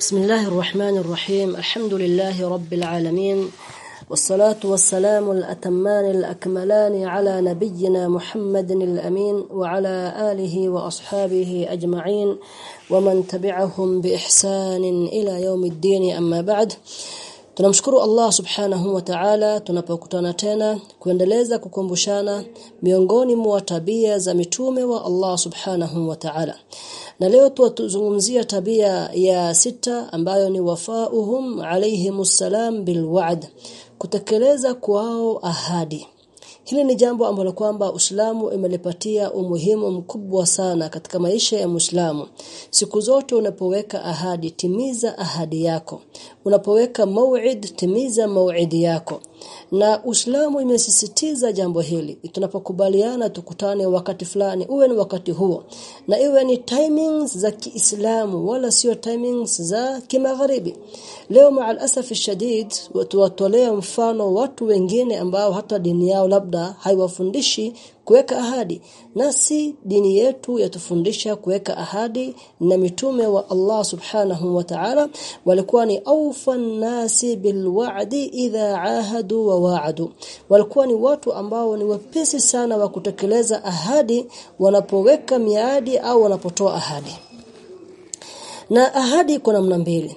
بسم الله الرحمن الرحيم الحمد لله رب العالمين والصلاة والسلام الأتمان الأكملان على نبينا محمد الأمين وعلى آله وأصحابه أجمعين ومن تبعهم بإحسان إلى يوم الدين أما بعد Tunamshukuru Allah Subhanahu wa Ta'ala tunapokutana tena kuendeleza kukumbushana miongoni mwa tabia za mitume wa Allah Subhanahu wa Ta'ala. Na leo tuzungumzia tabia ya sita ambayo ni wafauhum alayhimussalam bilwa'd kutekeleza kwao ahadi. Hili ni jambo ambalo kwamba Uislamu imelipatia umuhimu mkubwa sana katika maisha ya Muislamu. Siku zote unapoweka ahadi, timiza ahadi yako. Unapoweka mauid, timiza mauidi yako. Na Uislamu imesisitiza jambo hili. Tunapokubaliana tukutane wakati fulani, uwe ni wakati huo. Na iwe ni timings za Kiislamu wala sio timings za kimagharibi. Leo maal asaf shadid watu watolea mfano watu wengine ambao hata dini yao labda haiwafundishi kuweka ahadi. Nasi dini yetu yatufundisha kuweka ahadi na mitume wa Allah subhanahu wa ta'ala. Walikuwa ni awfan nasi bilwa'di idha ahadu wa wa'adu. Walikuwa ni watu ambao ni wepesi sana wa kutekeleza ahadi wanapoweka miadi au wanapotoa ahadi. Na ahadi kuna namna mbili.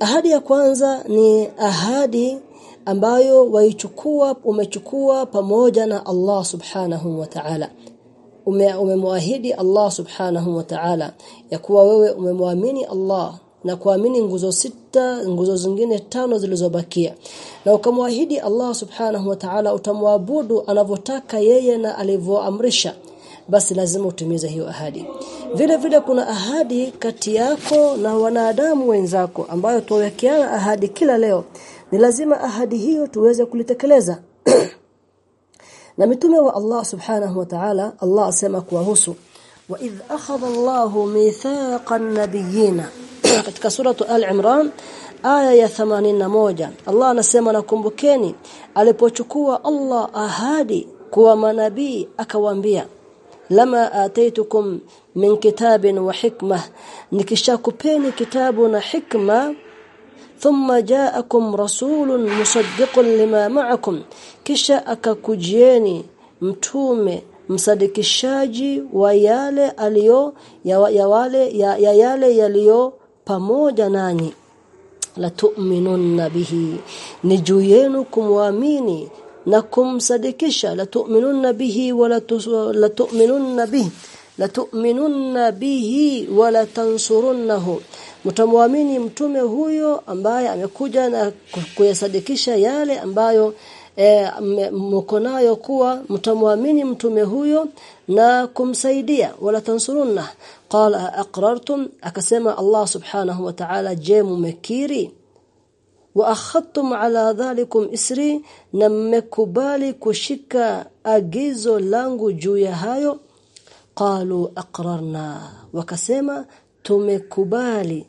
Ahadi ya kwanza ni ahadi ambayo waichukua umechukua pamoja na Allah subhanahu wa ta'ala. Umemwahidi Allah subhanahu wa ta'ala ya kuwa wewe umemwamini Allah na kuamini nguzo sita nguzo zingine tano zilizobakia. Na ukamwahidi Allah subhanahu wa ta'ala utamwabudu anavyotaka yeye na alivyoamrisha. Basi lazima utimize hiyo ahadi. Vile vile kuna ahadi kati yako na wanadamu wenzako ambayo tuwekeana ahadi kila leo ni lazima ahadi hiyo tuweze kulitekeleza. Na mitume wa Allah subhanahu wa ta'ala Allah asema kuwahusu wa idh akhadha Allahu mithaqan nabiyina. Katika suratu al-imran aya ya 81 Allah anasema nakumbukeni alipochukua Allah ahadi kuwa manabii akawaambia lama ataitukum min kitabin wa hikma nikishakupeni kitabu na hikma thumma ja'akum rasulun musaddiqun lima ma'akum kisha akakujieni mtume msadikishaji wa yale aliyo ya, ya wale ya, ya yale yaliyo pamoja nanyi la tu'minunna bihi ni juu yenu kumwamini na kumsadikisha la tu'minunna bihi wala la tu'minunna bihi la tu'minunna bihi wala tansurunnahu mtamwamini mtume huyo ambaye amekuja na kuyasadikisha yale ambayo e, mko nayo kuwa mtamwamini mtume huyo na kumsaidia. Wala tansurunna qala aqrartum? Akasema Allah subhanahu wa ta'ala je mumekiri wa akhadtum ala dhalikum isri? Na mmekubali kushika agizo langu juu ya hayo qalu aqrarna. Wakasema tumekubali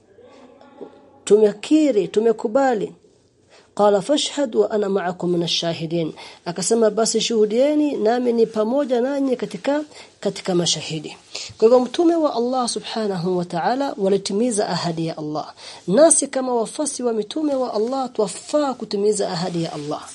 tumekiri tumekubali. Qala fashhad wa ana ma'akum min ash-shahidin. Akasema basi shuhudieni nami ni pamoja nanyi katika katika mashahidi. Kwa hivyo mtume wa Allah subhanahu wa ta'ala walitimiza ahadi ya Allah. Nasi kama wafasi wa mitume wa Allah tuwafaa kutimiza ahadi ya Allah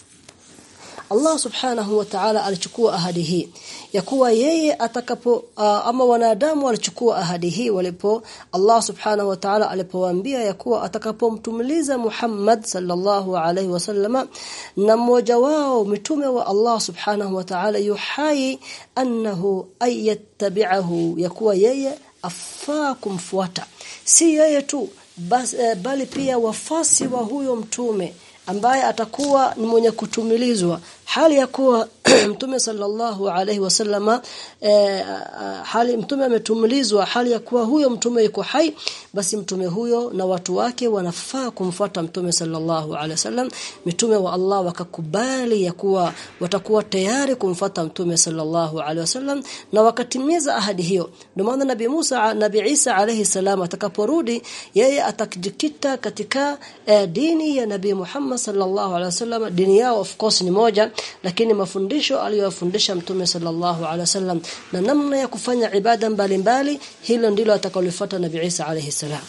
Allah subhanahu wa ta'ala alichukua ahadi hii. Ya kuwa yeye atakapo uh, ama wanadamu walichukua ahadi hii walipo Allah subhanahu wa ta'ala alipowaambia ya kuwa atakapomtumiliza Muhammad sallallahu alaihi wasallama na mmoja wao mitume wa Allah subhanahu wa ta'ala yuhai annahu ayattabi'ahu ya kuwa yeye afaa kumfuata. Si yeye tu bas, eh, bali pia wafasi wa huyo mtume ambaye atakuwa ni mwenye kutumilizwa. Hali ya kuwa mtume sallallahu alaihi wasallama eh, hali mtume ametumlizwa hali ya kuwa huyo mtume yuko hai basi mtume huyo na watu wake wanafaa kumfuata mtume sallallahu alaihi wasallam mitume wa Allah wakakubali ya kuwa watakuwa tayari kumfuata mtume sallallahu alaihi wasallam na wakatimiza ahadi hiyo. Ndio maana nabi Musa nabi Isa alaihi salam atakaporudi yeye atakijikita katika eh, dini ya nabi Muhammad sallallahu alaihi wasallam dini yao of course ni moja lakini mafundisho aliyofundisha mtume sallallahu alaihi wasallam na namna ya kufanya ibada mbalimbali hilo ndilo atakalofuata nabii Isa alaihi salam.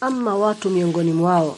Ama watu miongoni mwao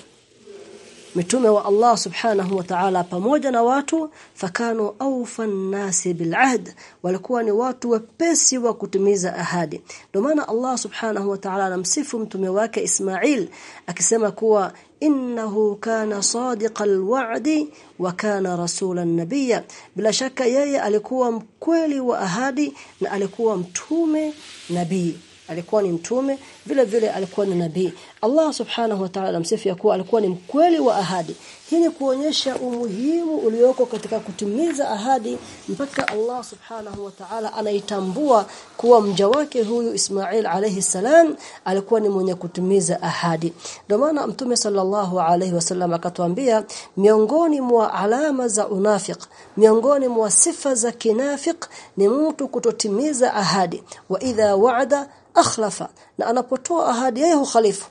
mitume wa Allah subhanahu wa ta'ala pamoja na watu fakanu awfan nasi bil'ahd walikuwa ni watu wepesi wa kutimiza ahadi. Ndio maana Allah subhanahu wa ta'ala anamsifu mtume wake Ismail akisema kuwa innahu kana sadiqal wa'di wa kana rasulan nabiyya. Bila shaka yeye alikuwa mkweli wa ahadi na alikuwa mtume nabii alikuwa ni mtume vile vile alikuwa ni nabii. Allah subhanahu wa ta'ala msifu kuwa alikuwa ni mkweli wa ahadi. Hii ni kuonyesha umuhimu ulioko katika kutimiza ahadi mpaka Allah subhanahu wa ta'ala anaitambua kuwa mja wake huyu Ismail alayhi salam alikuwa ni mwenye kutimiza ahadi. Ndio maana mtume sallallahu alayhi wasallam akatuambia miongoni mwa alama za unafiq miongoni mwa sifa za kinafiq ni mtu kutotimiza ahadi. Wa idha wa'ada akhlafa na anapotoa ahadi yeye hukhalifu.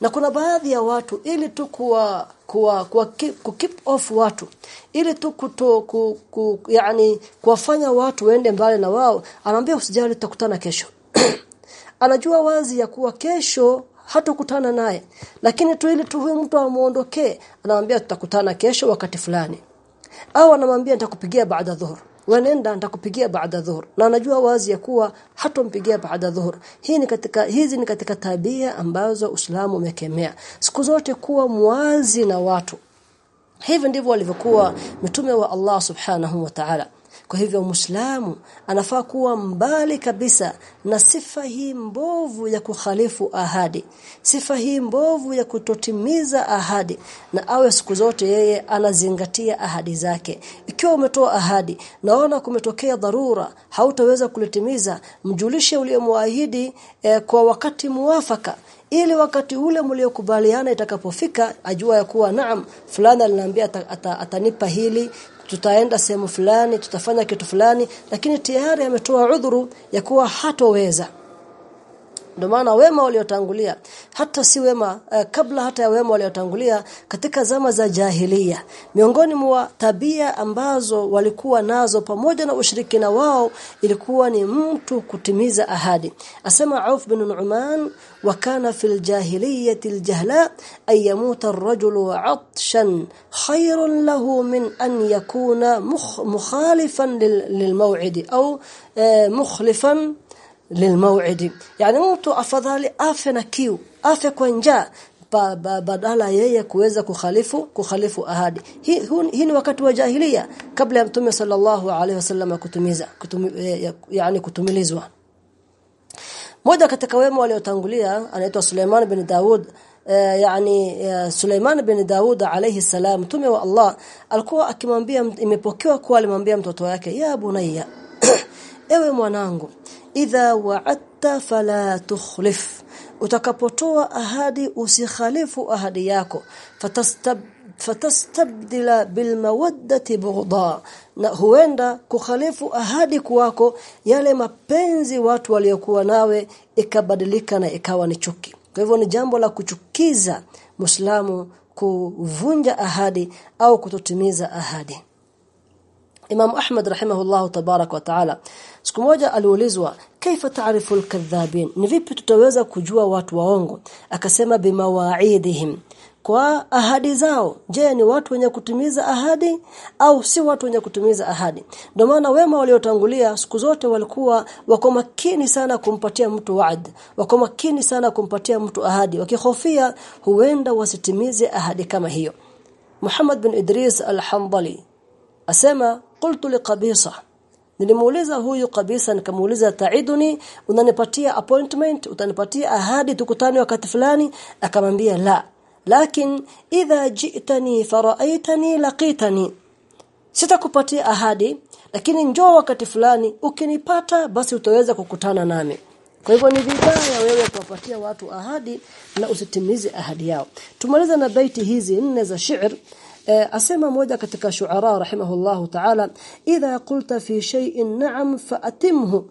Na kuna baadhi ya watu ili tu kuwa kuwa, ku keep off watu ili tu kuto ku, ku, yani kuwafanya watu waende mbali na wao anaambia usijali tutakutana kesho. Anajua wazi ya kuwa kesho hatukutana naye lakini tu ili tu huyu mtu amuondokee anamwambia tutakutana kesho wakati fulani. Au anamwambia nitakupigia baada dhuhur wanenda nitakupigia baada dhuhur. Na anajua wazi ya kuwa hatompigia baada dhuhur. Hii ni katika hizi ni katika tabia ambazo Uislamu umekemea. Siku zote kuwa mwazi na watu. Hivi ndivyo walivyokuwa mitume wa Allah subhanahu wa ta'ala kwa hivyo Muislamu anafaa kuwa mbali kabisa na sifa hii mbovu ya kukhalifu ahadi. Sifa hii mbovu ya kutotimiza ahadi na awe siku zote yeye anazingatia ahadi zake. Ikiwa umetoa ahadi, naona kumetokea dharura, hautaweza kulitimiza, mjulishe uliyemwaahidi eh, kwa wakati muwafaka ili wakati ule mliokubaliana itakapofika ajua ya kuwa naam fulani aliniambia atanipa ata, ata hili tutaenda sehemu fulani tutafanya kitu fulani lakini tayari ametoa udhuru ya kuwa hatoweza ndio maana wema waliotangulia hata si wema eh, kabla hata ya wema waliotangulia katika zama za jahilia miongoni mwa tabia ambazo walikuwa nazo pamoja na ushirikina wao ilikuwa ni mtu kutimiza ahadi. Asema Auf bin Nu'man wa kana fil jahiliyyati aljahla ay yamuta ar-rajulu 'atshan khayrun lahu min an yakuna mukhalifan lilmaw'id au mukhlifan lilmaw'idi yani mtu afadhali afe na kiu afe kwa njaa ba, ba, badala yeye kuweza kukhalifu kukhalifu ahadi hii hi ni wakati wa jahiliya kabla ya mtume sallallahu alaihi wasallam kutumiza kutumi, yani kutumilizwa moja katika wema waliotangulia anaitwa Suleiman bin Daud yani Suleiman bin Daud alayhi salam mtume wa Allah alikuwa akimwambia imepokewa kwa alimwambia mtoto wake ya bunayya ewe mwanangu idha wa'atta fala tukhlif. Utakapotoa ahadi usikhalifu ahadi yako. Fatastab fatastabdila bilmawaddati bughda na huenda kukhalifu ahadi kwako yale mapenzi watu waliokuwa nawe ikabadilika na ikawa ni chuki. Kwa hivyo ni jambo la kuchukiza Muislamu kuvunja ahadi au kutotimiza ahadi. Imam Ahmad rahimahullahu tabarak wa taala siku moja aliulizwa kaifa taarifu alkadhabin? Ni vipi tutaweza kujua watu waongo? Akasema bimawaidihim kwa ahadi zao je ni watu wenye kutimiza ahadi au si watu wenye kutimiza ahadi? Ndio maana wema waliotangulia siku zote walikuwa wako makini sana kumpatia mtu waad wako makini sana kumpatia mtu ahadi. Wakihofia huenda wasitimize ahadi kama hiyo. Muhammad bin Idris al-Hanbali asema qultu liqabisa nilimuuliza huyu kabisa nikamuuliza taiduni unanipatia appointment utanipatia ahadi tukutane wakati fulani? Akamwambia la. Lakin idha ji'tani fara'aitani laqitani. Sitakupatia ahadi lakini njoo wakati fulani ukinipata basi utaweza kukutana nami. Kwa hivyo ni vibaya wewe kuwapatia watu ahadi na usitimize ahadi yao. Tumaliza na baiti hizi nne za shairi asema moja katika shuara rahimahullahu ta'ala idha qulta fi shay'in na'am fa'atimhu.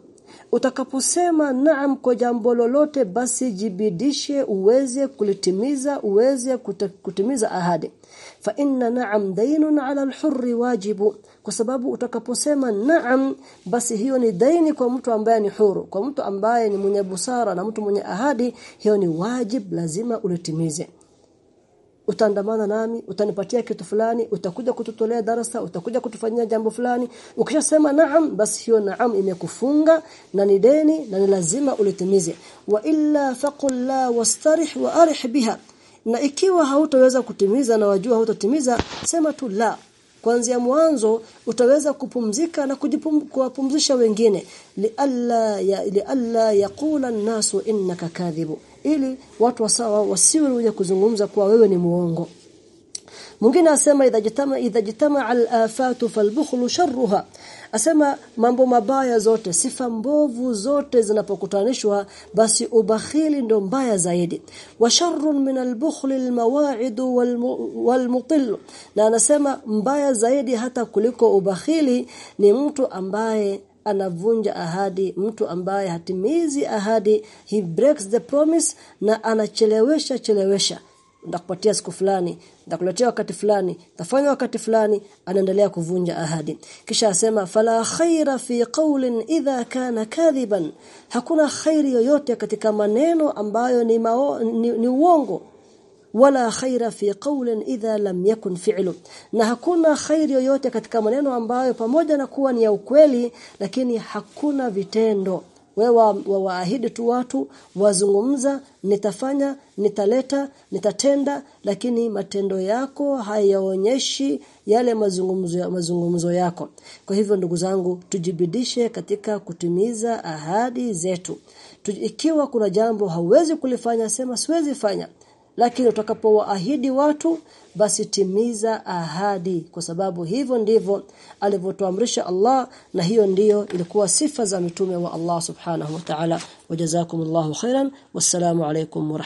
Utakaposema naam kwa jambo lolote basi jibidishe uweze kulitimiza uweze kutimiza ahadi. Fa inna na'am daynun 'ala al-hurri wajibu. Kwa sababu utakaposema naam basi hiyo ni daini kwa mtu ambaye ni huru. Kwa mtu ambaye ni mwenye busara na mtu mwenye ahadi hiyo ni wajib lazima ulitimize utaandamana nami utanipatia kitu fulani utakuja kututolea darasa utakuja kutufanyia jambo fulani. Ukishasema naam basi hiyo naam imekufunga na ni deni na ni lazima ulitimize. Wa illa faqul la wastarih wa arih biha. Na ikiwa hautaweza kutimiza na wajua hautatimiza sema tu la. Kuanzia mwanzo utaweza kupumzika na kujipumzisha wengine. Lialla ya lialla yaqula an-nasu innaka kadhibu ili watu wasawa wasiwe wenye kuzungumza kuwa wewe ni muongo. Mwingine asema idha jitama idha jitama al-afatu falbukhlu sharruha. Asema mambo mabaya zote sifa mbovu zote zinapokutanishwa basi ubakhili ndo mbaya zaidi. Wa sharrun min al-bukhli al-mawa'id wal-mutil. Na anasema mbaya zaidi hata kuliko ubakhili ni mtu ambaye anavunja ahadi mtu ambaye hatimizi ahadi he breaks the promise na anachelewesha chelewesha. Ndakupatia siku fulani ndakuletea wakati fulani tafanya wakati fulani anaendelea kuvunja ahadi. Kisha asema fala khaira fi qawlin idha kana kadhiban. Hakuna khairi yoyote katika maneno ambayo ni, mao, ni, ni uongo wala khaira fi qawlin idha lam yakun fi'lu. Na hakuna khairi yoyote katika maneno ambayo pamoja na kuwa ni ya ukweli lakini hakuna vitendo. Wewe waahidi tu watu wazungumza nitafanya nitaleta nitatenda lakini matendo yako hayaonyeshi yale mazungumzo ya mazungumzo yako. Kwa hivyo ndugu zangu tujibidishe katika kutimiza ahadi zetu. Ikiwa kuna jambo hauwezi kulifanya sema siwezi fanya lakini utakapowaahidi watu basi timiza ahadi. Kwa sababu hivyo ndivyo alivyotuamrisha Allah na hiyo ndiyo ilikuwa sifa za mitume wa Allah subhanahu wa ta'ala. Wajazakumullahu khairan. Wassalamu alaykum wa